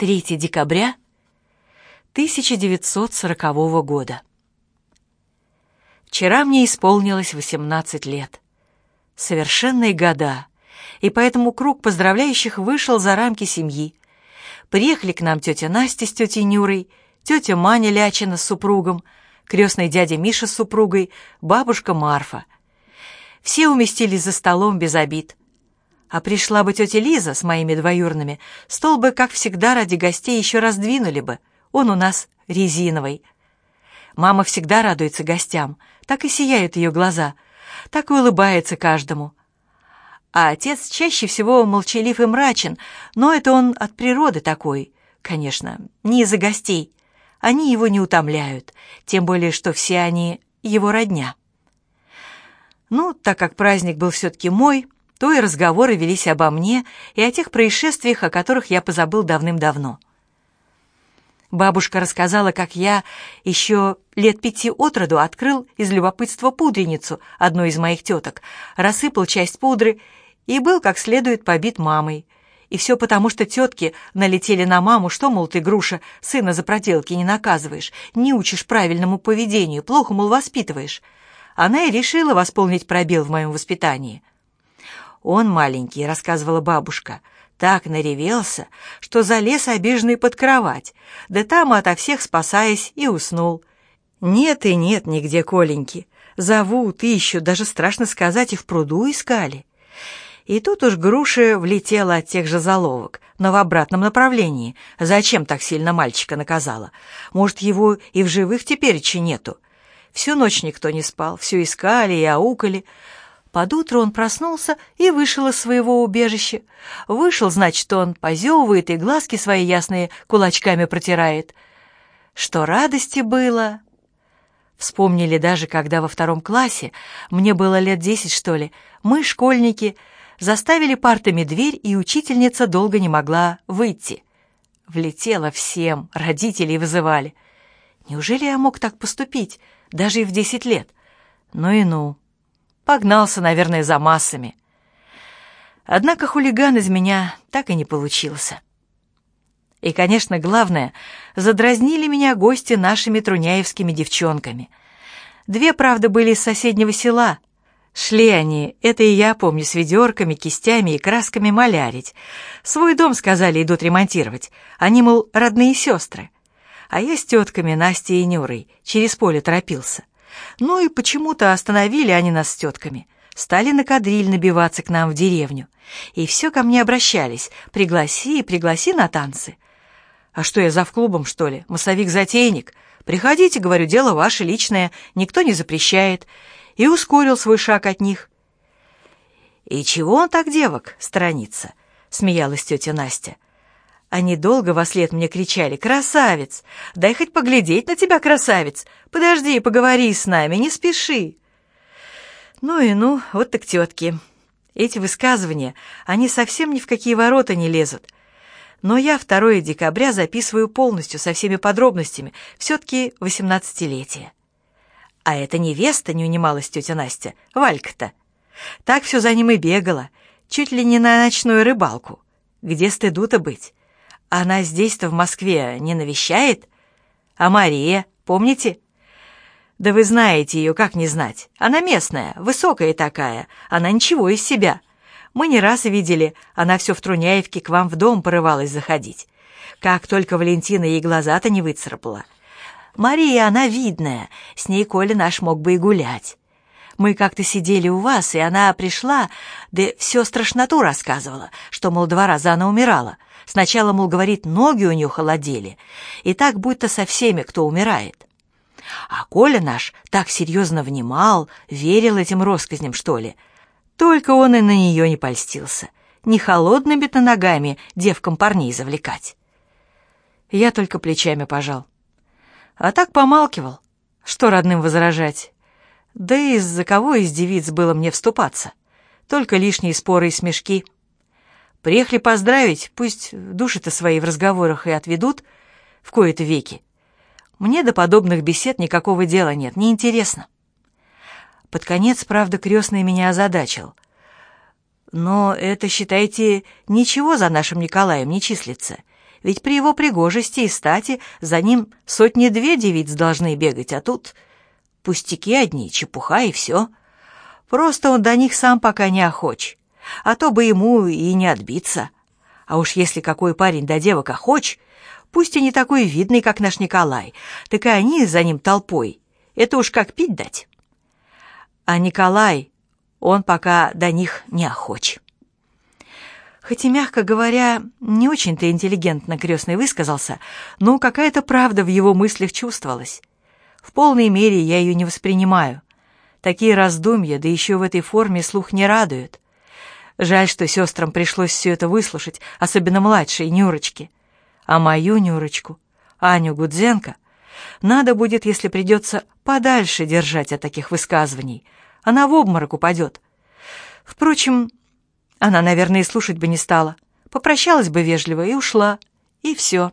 3 декабря 1940 года. Вчера мне исполнилось 18 лет. Совершенные года, и поэтому круг поздравляющих вышел за рамки семьи. Приехали к нам тетя Настя с тетей Нюрой, тетя Маня Лячина с супругом, крестный дядя Миша с супругой, бабушка Марфа. Все уместились за столом без обид. А пришла бы тетя Лиза с моими двоюрными, стол бы, как всегда, ради гостей еще раздвинули бы. Он у нас резиновый. Мама всегда радуется гостям, так и сияют ее глаза, так и улыбается каждому. А отец чаще всего молчалив и мрачен, но это он от природы такой, конечно, не из-за гостей. Они его не утомляют, тем более, что все они его родня. Ну, так как праздник был все-таки мой, то и разговоры велись обо мне и о тех происшествиях, о которых я позабыл давным-давно. Бабушка рассказала, как я еще лет пяти от роду открыл из любопытства пудреницу одной из моих теток, рассыпал часть пудры и был как следует побит мамой. И все потому, что тетки налетели на маму, что, мол, ты, груша, сына за проделки не наказываешь, не учишь правильному поведению, плохо, мол, воспитываешь. Она и решила восполнить пробел в моем воспитании. Он маленький, рассказывала бабушка, так наревелся, что залез обиженный под кровать, да там ото всех спасаясь и уснул. Нет и нет нигде Коленьки. Зовут, ищут, даже страшно сказать, и в пруду искали. И тут уж груша влетела от тех же заловок, но в обратном направлении. Зачем так сильно мальчика наказала? Может, его и в живых теперь нету? Всю ночь никто не спал, все искали и аукали. Под утро он проснулся и вышел из своего убежища. Вышел, значит, он позевывает и глазки свои ясные кулачками протирает. Что радости было! Вспомнили даже, когда во втором классе, мне было лет десять, что ли, мы, школьники, заставили партами дверь, и учительница долго не могла выйти. Влетела всем, родителей вызывали. Неужели я мог так поступить, даже и в десять лет? Ну и ну. Погнался, наверное, за массами. Однако хулиган из меня так и не получился. И, конечно, главное, задразнили меня гости нашими труняевскими девчонками. Две, правда, были из соседнего села. Шли они, это и я помню, с ведерками, кистями и красками малярить. Свой дом, сказали, идут ремонтировать. Они, мол, родные сестры. А я с тетками Настей и Нюрой через поле торопился. Ну и почему-то остановили они нас с тетками. Стали на кадриль набиваться к нам в деревню. И все ко мне обращались. Пригласи, пригласи на танцы. А что я, зав клубом, что ли? Массовик-затейник? Приходите, говорю, дело ваше личное, никто не запрещает. И ускорил свой шаг от них. «И чего он так девок сторонится?» — смеялась тетя Настя. Они долго во след мне кричали «Красавец! Дай хоть поглядеть на тебя, красавец! Подожди, поговори с нами, не спеши!» Ну и ну, вот так тетки. Эти высказывания, они совсем ни в какие ворота не лезут. Но я 2 декабря записываю полностью, со всеми подробностями, все-таки восемнадцатилетие. А эта невеста, не унималась тетя Настя, Валька-то. Так все за ним и бегала, чуть ли не на ночную рыбалку. Где стыду-то быть? Она здесь-то в Москве не навещает? А Мария, помните? Да вы знаете ее, как не знать. Она местная, высокая такая, она ничего из себя. Мы не раз видели, она все в Труняевке к вам в дом порывалась заходить. Как только Валентина ей глаза-то не выцарапала. Мария, она видная, с ней Коля наш мог бы и гулять. Мы как-то сидели у вас, и она пришла, да все страшноту рассказывала, что, мол, два раза она умирала. Сначала, мол, говорит, ноги у нее холодели, и так будто со всеми, кто умирает. А Коля наш так серьезно внимал, верил этим россказням, что ли. Только он и на нее не польстился. Не холодными-то ногами девкам парней завлекать. Я только плечами пожал. А так помалкивал. Что родным возражать? Да и из-за кого из девиц было мне вступаться? Только лишние споры и смешки — Приехали поздравить, пусть души-то свои в разговорах и отведут в кои-то веки. Мне до подобных бесед никакого дела нет, неинтересно. Под конец, правда, крестный меня озадачил. Но это, считайте, ничего за нашим Николаем не числится. Ведь при его пригожести и стати за ним сотни-две девиц должны бегать, а тут пустяки одни, чепуха и все. Просто он до них сам пока не охоч, а то бы ему и не отбиться. А уж если какой парень до девок охоч, пусть и не такой видный, как наш Николай, так и они за ним толпой. Это уж как пить дать. А Николай, он пока до них не охоч. Хоть и, мягко говоря, не очень-то интеллигентно крестный высказался, но какая-то правда в его мыслях чувствовалась. В полной мере я ее не воспринимаю. Такие раздумья, да еще в этой форме, слух не радуют. Жаль, что сестрам пришлось все это выслушать, особенно младшей Нюрочке. А мою Нюрочку, Аню Гудзенко, надо будет, если придется, подальше держать от таких высказываний. Она в обморок упадет. Впрочем, она, наверное, и слушать бы не стала. Попрощалась бы вежливо и ушла. И все.